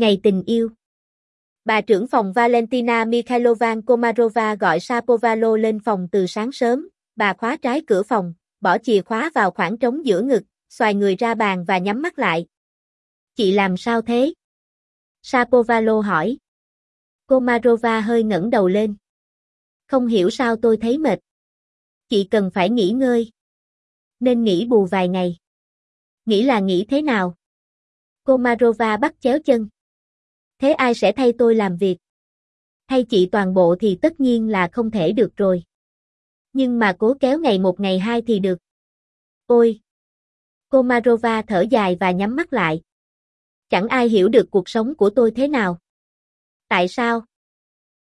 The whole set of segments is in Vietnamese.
Ngày tình yêu Bà trưởng phòng Valentina Mikhailovan Komarova gọi Sapovalo lên phòng từ sáng sớm, bà khóa trái cửa phòng, bỏ chìa khóa vào khoảng trống giữa ngực, xoài người ra bàn và nhắm mắt lại. Chị làm sao thế? Sapovalo hỏi. Komarova hơi ngẩng đầu lên. Không hiểu sao tôi thấy mệt. Chị cần phải nghỉ ngơi. Nên nghỉ bù vài ngày. Nghĩ là nghỉ thế nào? Komarova bắt chéo chân. Thế ai sẽ thay tôi làm việc? Thay chị toàn bộ thì tất nhiên là không thể được rồi. Nhưng mà cố kéo ngày một ngày hai thì được. Ôi! cô Marova thở dài và nhắm mắt lại. Chẳng ai hiểu được cuộc sống của tôi thế nào. Tại sao?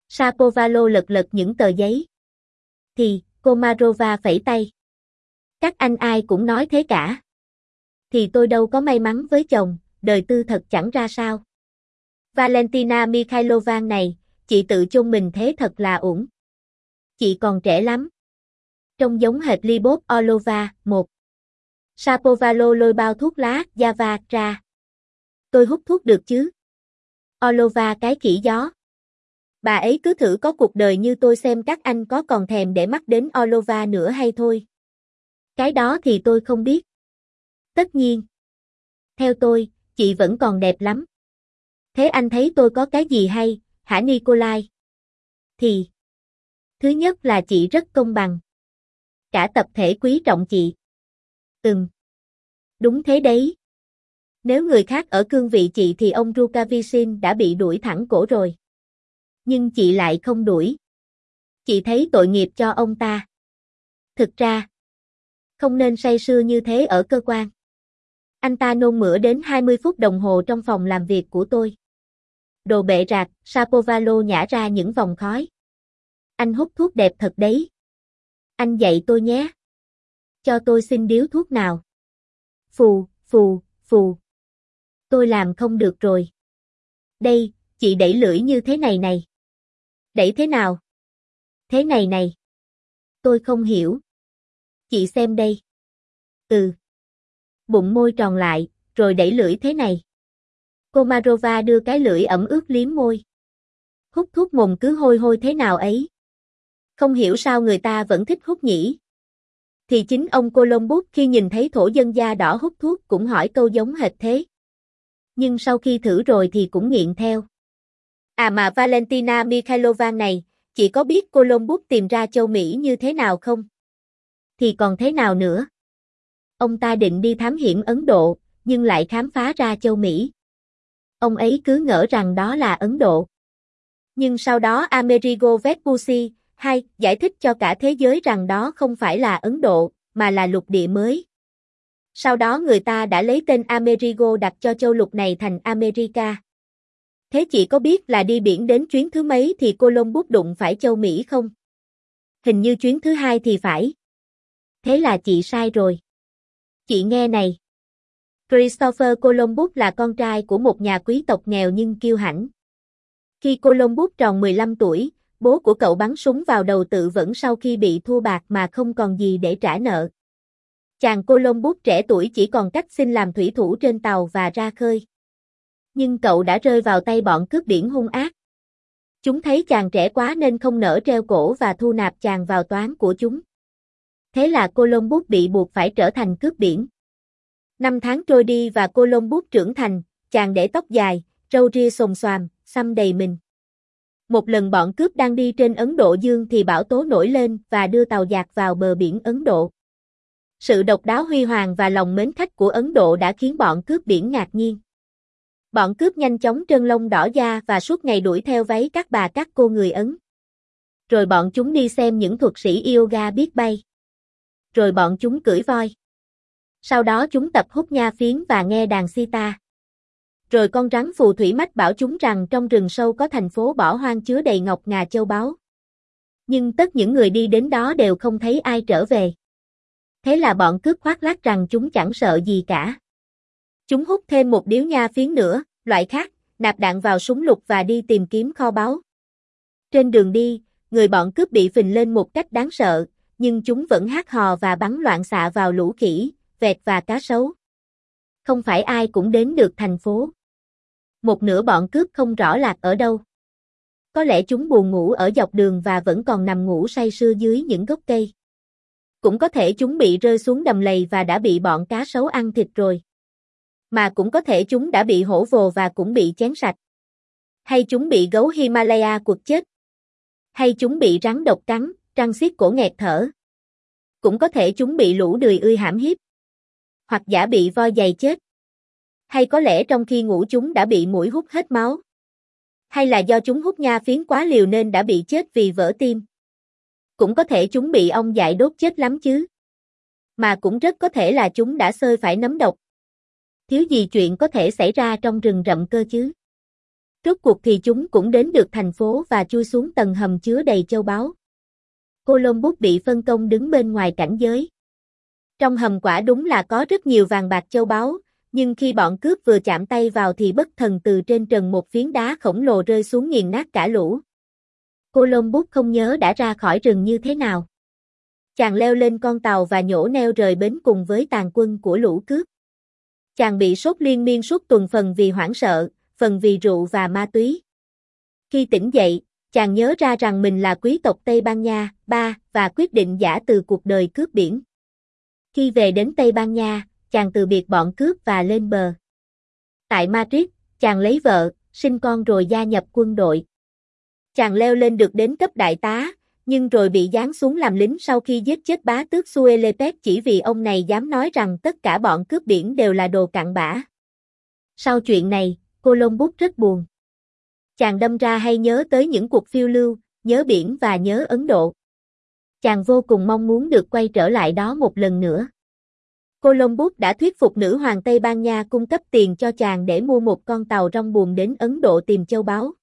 Sapovalo lật lật những tờ giấy. Thì, cô Marova phẩy tay. Các anh ai cũng nói thế cả. Thì tôi đâu có may mắn với chồng, đời tư thật chẳng ra sao. Valentina Mikhailova này, chị tự chôn mình thế thật là ổn. Chị còn trẻ lắm. Trông giống hệt Libov Orlova, một. Sapovalo lôi bao thuốc lá, Java, ra. Tôi hút thuốc được chứ? Orlova cái kỹ gió. Bà ấy cứ thử có cuộc đời như tôi xem các anh có còn thèm để mắt đến Orlova nữa hay thôi. Cái đó thì tôi không biết. Tất nhiên. Theo tôi, chị vẫn còn đẹp lắm. Thế anh thấy tôi có cái gì hay, hả Nikolai? Thì, thứ nhất là chị rất công bằng. Cả tập thể quý trọng chị. Ừm. Đúng thế đấy. Nếu người khác ở cương vị chị thì ông rukavishin đã bị đuổi thẳng cổ rồi. Nhưng chị lại không đuổi. Chị thấy tội nghiệp cho ông ta. Thực ra, không nên say sưa như thế ở cơ quan. Anh ta nôn mửa đến 20 phút đồng hồ trong phòng làm việc của tôi. Đồ bệ rạc, Sapovalo nhả ra những vòng khói. Anh hút thuốc đẹp thật đấy. Anh dạy tôi nhé. Cho tôi xin điếu thuốc nào. Phù, phù, phù. Tôi làm không được rồi. Đây, chị đẩy lưỡi như thế này này. Đẩy thế nào? Thế này này. Tôi không hiểu. Chị xem đây. Ừ. Bụng môi tròn lại, rồi đẩy lưỡi thế này. Komarova đưa cái lưỡi ẩm ướt liếm môi. Hút thuốc mồm cứ hôi hôi thế nào ấy. Không hiểu sao người ta vẫn thích hút nhỉ. Thì chính ông Columbus khi nhìn thấy thổ dân da đỏ hút thuốc cũng hỏi câu giống hệt thế. Nhưng sau khi thử rồi thì cũng nghiện theo. À mà Valentina Mikhailova này, chị có biết Columbus tìm ra châu Mỹ như thế nào không? Thì còn thế nào nữa? Ông ta định đi thám hiểm Ấn Độ, nhưng lại khám phá ra châu Mỹ. Ông ấy cứ ngỡ rằng đó là Ấn Độ. Nhưng sau đó Amerigo Vespucci, hai, giải thích cho cả thế giới rằng đó không phải là Ấn Độ, mà là lục địa mới. Sau đó người ta đã lấy tên Amerigo đặt cho châu lục này thành America. Thế chị có biết là đi biển đến chuyến thứ mấy thì Columbus đụng phải châu Mỹ không? Hình như chuyến thứ hai thì phải. Thế là chị sai rồi. Chị nghe này. Christopher Columbus là con trai của một nhà quý tộc nghèo nhưng kiêu hãnh. Khi Columbus tròn 15 tuổi, bố của cậu bắn súng vào đầu tự vẫn sau khi bị thua bạc mà không còn gì để trả nợ. Chàng Columbus trẻ tuổi chỉ còn cách xin làm thủy thủ trên tàu và ra khơi. Nhưng cậu đã rơi vào tay bọn cướp biển hung ác. Chúng thấy chàng trẻ quá nên không nỡ treo cổ và thu nạp chàng vào toán của chúng. Thế là Columbus bị buộc phải trở thành cướp biển. Năm tháng trôi đi và Columbus trưởng thành, chàng để tóc dài, râu ria xồm xoàm, xăm đầy mình. Một lần bọn cướp đang đi trên Ấn Độ Dương thì bão tố nổi lên và đưa tàu dạt vào bờ biển Ấn Độ. Sự độc đáo huy hoàng và lòng mến khách của Ấn Độ đã khiến bọn cướp biển ngạc nhiên. Bọn cướp nhanh chóng trơn lông đỏ da và suốt ngày đuổi theo váy các bà các cô người Ấn. Rồi bọn chúng đi xem những thuật sĩ yoga biết bay. Rồi bọn chúng cưỡi voi. Sau đó chúng tập hút nha phiến và nghe đàn si ta, Rồi con rắn phù thủy mách bảo chúng rằng trong rừng sâu có thành phố bỏ hoang chứa đầy ngọc ngà châu báu. Nhưng tất những người đi đến đó đều không thấy ai trở về. Thế là bọn cướp khoác lác rằng chúng chẳng sợ gì cả. Chúng hút thêm một điếu nha phiến nữa, loại khác, nạp đạn vào súng lục và đi tìm kiếm kho báu. Trên đường đi, người bọn cướp bị phình lên một cách đáng sợ, nhưng chúng vẫn hát hò và bắn loạn xạ vào lũ khỉ, vẹt và cá sấu. Không phải ai cũng đến được thành phố. Một nửa bọn cướp không rõ lạc ở đâu. Có lẽ chúng buồn ngủ ở dọc đường và vẫn còn nằm ngủ say sưa dưới những gốc cây. Cũng có thể chúng bị rơi xuống đầm lầy và đã bị bọn cá sấu ăn thịt rồi. Mà cũng có thể chúng đã bị hổ vồ và cũng bị chén sạch. Hay chúng bị gấu Himalaya quật chết. Hay chúng bị rắn độc cắn, răng xiết cổ nghẹt thở. Cũng có thể chúng bị lũ đười ươi hãm hiếp. Hoặc giả bị voi dày chết. Hay có lẽ trong khi ngủ chúng đã bị mũi hút hết máu. Hay là do chúng hút nha phiến quá liều nên đã bị chết vì vỡ tim. Cũng có thể chúng bị ong dại đốt chết lắm chứ. Mà cũng rất có thể là chúng đã sơi phải nấm độc. Thiếu gì chuyện có thể xảy ra trong rừng rậm cơ chứ. Rốt cuộc thì chúng cũng đến được thành phố và chui xuống tầng hầm chứa đầy châu báu. Columbus bị phân công đứng bên ngoài cảnh giới. Trong hầm quả đúng là có rất nhiều vàng bạc châu báu, nhưng khi bọn cướp vừa chạm tay vào thì bất thần từ trên trần một phiến đá khổng lồ rơi xuống nghiền nát cả lũ. Columbus không nhớ đã ra khỏi rừng như thế nào. Chàng leo lên con tàu và nhổ neo rời bến cùng với tàn quân của lũ cướp. Chàng bị sốt liên miên suốt tuần phần vì hoảng sợ, phần vì rượu và ma túy. Khi tỉnh dậy, chàng nhớ ra rằng mình là quý tộc Tây Ban Nha, ba, và quyết định giả từ cuộc đời cướp biển. Khi về đến Tây Ban Nha, chàng từ biệt bọn cướp và lên bờ. Tại Madrid, chàng lấy vợ, sinh con rồi gia nhập quân đội. Chàng leo lên được đến cấp đại tá, nhưng rồi bị giáng xuống làm lính sau khi giết chết bá tước Suelepet chỉ vì ông này dám nói rằng tất cả bọn cướp biển đều là đồ cặn bã. Sau chuyện này, Columbus rất buồn. Chàng đâm ra hay nhớ tới những cuộc phiêu lưu, nhớ biển và nhớ Ấn Độ. Chàng vô cùng mong muốn được quay trở lại đó một lần nữa. Columbus đã thuyết phục nữ hoàng Tây Ban Nha cung cấp tiền cho chàng để mua một con tàu rong buồm đến Ấn Độ tìm châu báu.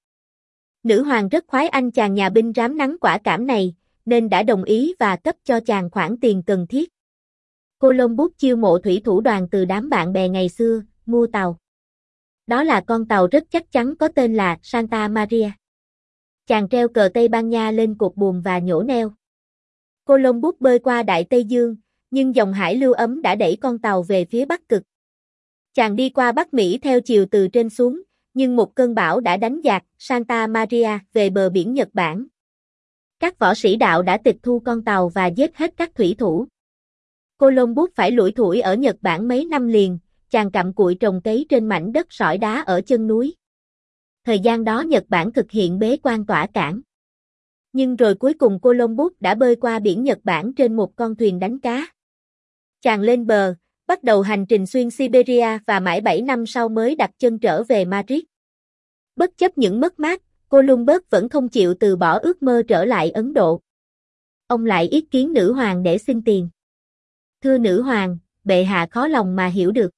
Nữ hoàng rất khoái anh chàng nhà binh rám nắng quả cảm này, nên đã đồng ý và cấp cho chàng khoản tiền cần thiết. Columbus chiêu mộ thủy thủ đoàn từ đám bạn bè ngày xưa, mua tàu. Đó là con tàu rất chắc chắn có tên là Santa Maria. Chàng treo cờ Tây Ban Nha lên cột buồm và nhổ neo. Columbus bơi qua Đại Tây Dương, nhưng dòng hải lưu ấm đã đẩy con tàu về phía Bắc Cực. Chàng đi qua Bắc Mỹ theo chiều từ trên xuống, nhưng một cơn bão đã đánh dạt Santa Maria về bờ biển Nhật Bản. Các võ sĩ đạo đã tịch thu con tàu và giết hết các thủy thủ. Columbus phải lủi thủi ở Nhật Bản mấy năm liền, chàng cặm cụi trồng cấy trên mảnh đất sỏi đá ở chân núi. Thời gian đó Nhật Bản thực hiện bế quan tỏa cảng. Nhưng rồi cuối cùng Columbus đã bơi qua biển Nhật Bản trên một con thuyền đánh cá. Chàng lên bờ, bắt đầu hành trình xuyên Siberia và mãi 7 năm sau mới đặt chân trở về Madrid. Bất chấp những mất mát, Columbus vẫn không chịu từ bỏ ước mơ trở lại Ấn Độ. Ông lại ý kiến nữ hoàng để xin tiền. Thưa nữ hoàng, bệ hạ khó lòng mà hiểu được.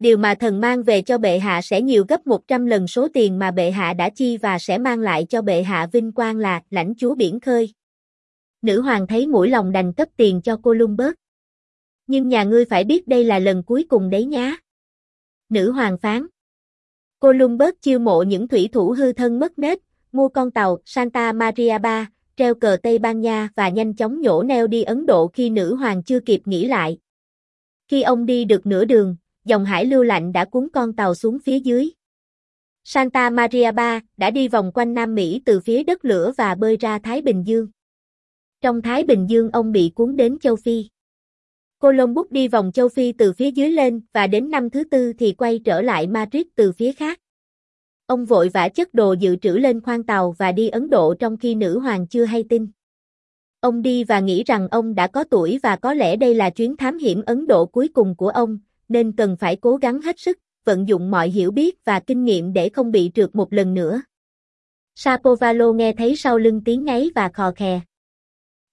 Điều mà thần mang về cho bệ hạ sẽ nhiều gấp 100 lần số tiền mà bệ hạ đã chi và sẽ mang lại cho bệ hạ vinh quang là lãnh chúa biển khơi. Nữ hoàng thấy mũi lòng đành cấp tiền cho cô Columbus. Nhưng nhà ngươi phải biết đây là lần cuối cùng đấy nhá. Nữ hoàng phán. Cô Columbus chiêu mộ những thủy thủ hư thân mất nết, mua con tàu Santa Maria ba, treo cờ Tây Ban Nha và nhanh chóng nhổ neo đi Ấn Độ khi nữ hoàng chưa kịp nghĩ lại. Khi ông đi được nửa đường, dòng hải lưu lạnh đã cuốn con tàu xuống phía dưới. Santa Maria ba đã đi vòng quanh Nam Mỹ từ phía đất lửa và bơi ra Thái Bình Dương. Trong Thái Bình Dương ông bị cuốn đến châu Phi. Columbus đi vòng châu Phi từ phía dưới lên và đến năm thứ tư thì quay trở lại Madrid từ phía khác. Ông vội vã chất đồ dự trữ lên khoang tàu và đi Ấn Độ trong khi nữ hoàng chưa hay tin. Ông đi và nghĩ rằng ông đã có tuổi và có lẽ đây là chuyến thám hiểm Ấn Độ cuối cùng của ông, nên cần phải cố gắng hết sức, vận dụng mọi hiểu biết và kinh nghiệm để không bị trượt một lần nữa. Sapovalo nghe thấy sau lưng tiếng ngáy và khò khè.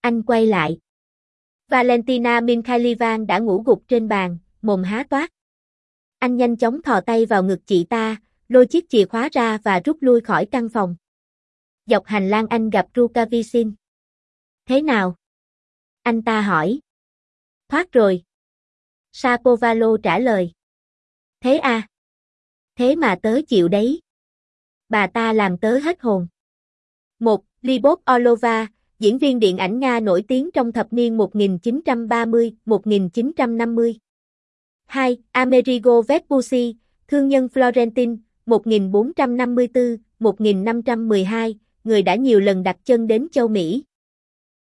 Anh quay lại. Valentina Minkhailovan đã ngủ gục trên bàn, mồm há toát. Anh nhanh chóng thò tay vào ngực chị ta, lôi chiếc chìa khóa ra và rút lui khỏi căn phòng. Dọc hành lang anh gặp Rukavisin. Thế nào? Anh ta hỏi. Thoát rồi. Sapovalo trả lời. Thế à? Thế mà tớ chịu đấy. Bà ta làm tớ hết hồn. 1. Libov Olova, diễn viên điện ảnh Nga nổi tiếng trong thập niên 1930-1950. 2. Amerigo Vespucci, thương nhân Florentin, 1454, 1512, người đã nhiều lần đặt chân đến châu Mỹ.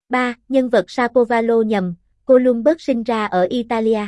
3. Nhân vật Sapovalo nhầm, Columbus sinh ra ở Italia.